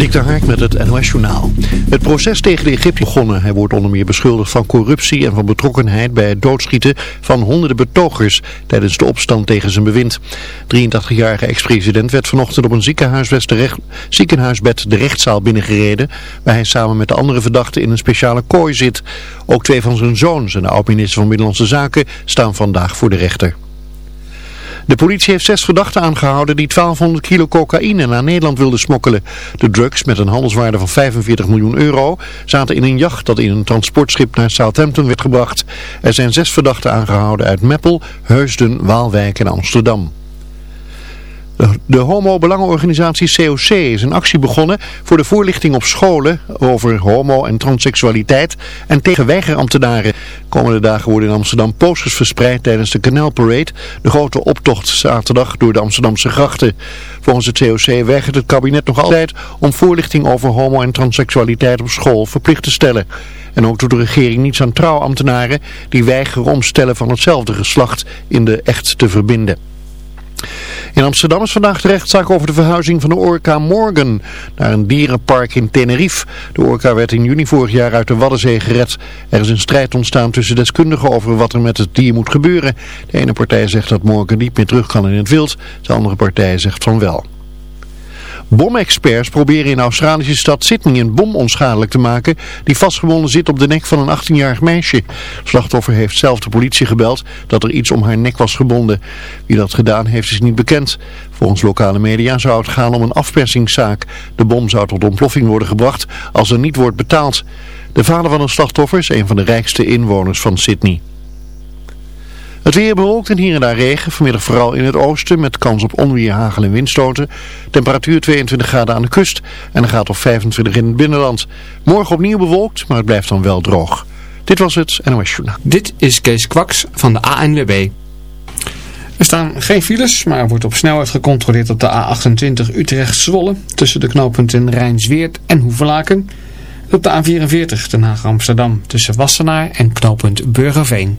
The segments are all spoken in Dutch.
Dik Hark met het NOS Journaal. Het proces tegen de Egypte begonnen. Hij wordt onder meer beschuldigd van corruptie en van betrokkenheid bij het doodschieten van honderden betogers tijdens de opstand tegen zijn bewind. 83-jarige ex-president werd vanochtend op een ziekenhuisbed de rechtszaal binnengereden, waar hij samen met de andere verdachten in een speciale kooi zit. Ook twee van zijn zoons en de oud-minister van Binnenlandse Zaken staan vandaag voor de rechter. De politie heeft zes verdachten aangehouden die 1200 kilo cocaïne naar Nederland wilden smokkelen. De drugs met een handelswaarde van 45 miljoen euro zaten in een jacht dat in een transportschip naar Southampton werd gebracht. Er zijn zes verdachten aangehouden uit Meppel, Heusden, Waalwijk en Amsterdam. De homo-belangenorganisatie COC is een actie begonnen voor de voorlichting op scholen over homo- en transseksualiteit en tegen weigerambtenaren. Komende dagen worden in Amsterdam posters verspreid tijdens de Canal Parade, de grote optocht zaterdag door de Amsterdamse grachten. Volgens het COC weigert het kabinet nog altijd om voorlichting over homo- en transseksualiteit op school verplicht te stellen. En ook doet de regering niets aan trouwambtenaren die weigeren om stellen van hetzelfde geslacht in de echt te verbinden. In Amsterdam is vandaag de rechtszaak over de verhuizing van de orka Morgan naar een dierenpark in Tenerife. De orka werd in juni vorig jaar uit de Waddenzee gered. Er is een strijd ontstaan tussen deskundigen over wat er met het dier moet gebeuren. De ene partij zegt dat Morgan niet meer terug kan in het wild, de andere partij zegt van wel. Bomexperts proberen in de Australische stad Sydney een bom onschadelijk te maken die vastgebonden zit op de nek van een 18-jarig meisje. Slachtoffer heeft zelf de politie gebeld dat er iets om haar nek was gebonden. Wie dat gedaan heeft is niet bekend. Volgens lokale media zou het gaan om een afpersingszaak. De bom zou tot ontploffing worden gebracht als er niet wordt betaald. De vader van het slachtoffer is een van de rijkste inwoners van Sydney. Het weer bewolkt en hier en daar regen. Vanmiddag vooral in het oosten met kans op onweer, hagel en windstoten. Temperatuur 22 graden aan de kust en een graad of 25 in het binnenland. Morgen opnieuw bewolkt, maar het blijft dan wel droog. Dit was het NOS Journaal. Dit is Kees Kwaks van de ANWB. Er staan geen files, maar er wordt op snelheid gecontroleerd op de A28 Utrecht-Zwolle. Tussen de knooppunten Rijnsweert en Hoevelaken. Op de A44 Den Haag-Amsterdam tussen Wassenaar en knooppunt Burgerveen.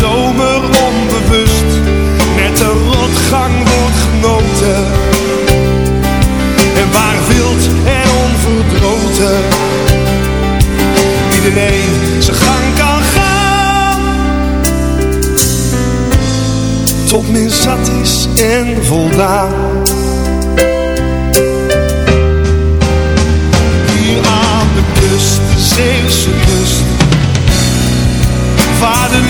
zomer onbewust met de rotgang wordt genoten. En waar wild en onverdroten iedereen zijn gang kan gaan. Tot men zat is en voldaan. Hier aan de kust, Zeeuwse kust. De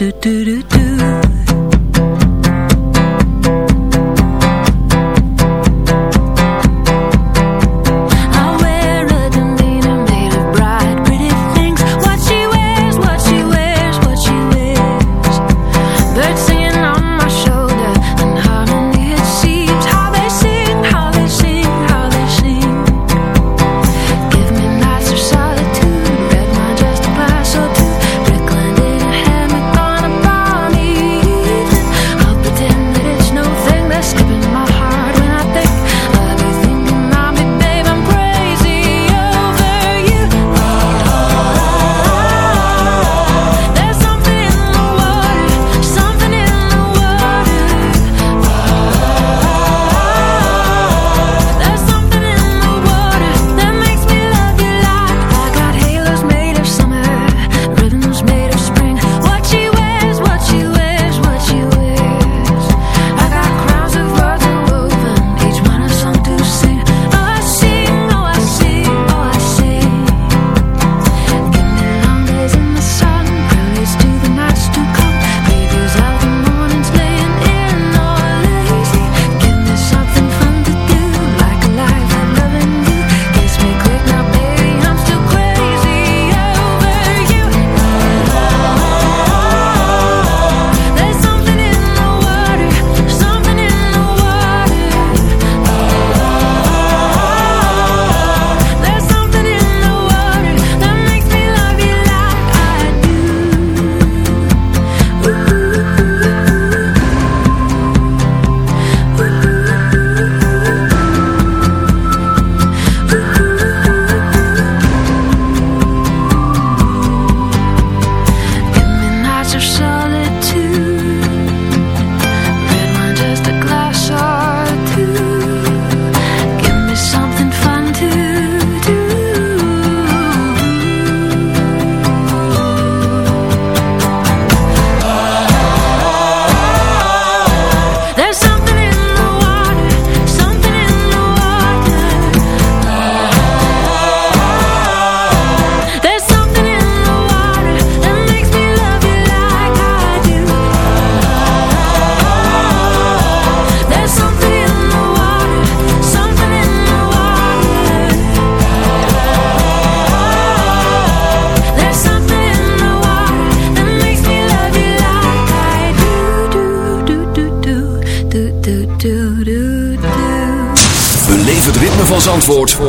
Do do do do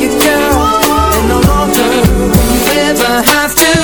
you, girl. And no longer will ever have to.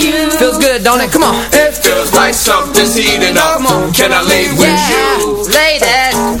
it, don't it? Come on. It feels like something's heating up. Come on. Can I lay with yeah, you? Lay that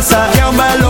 pasaje a un balón.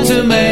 to make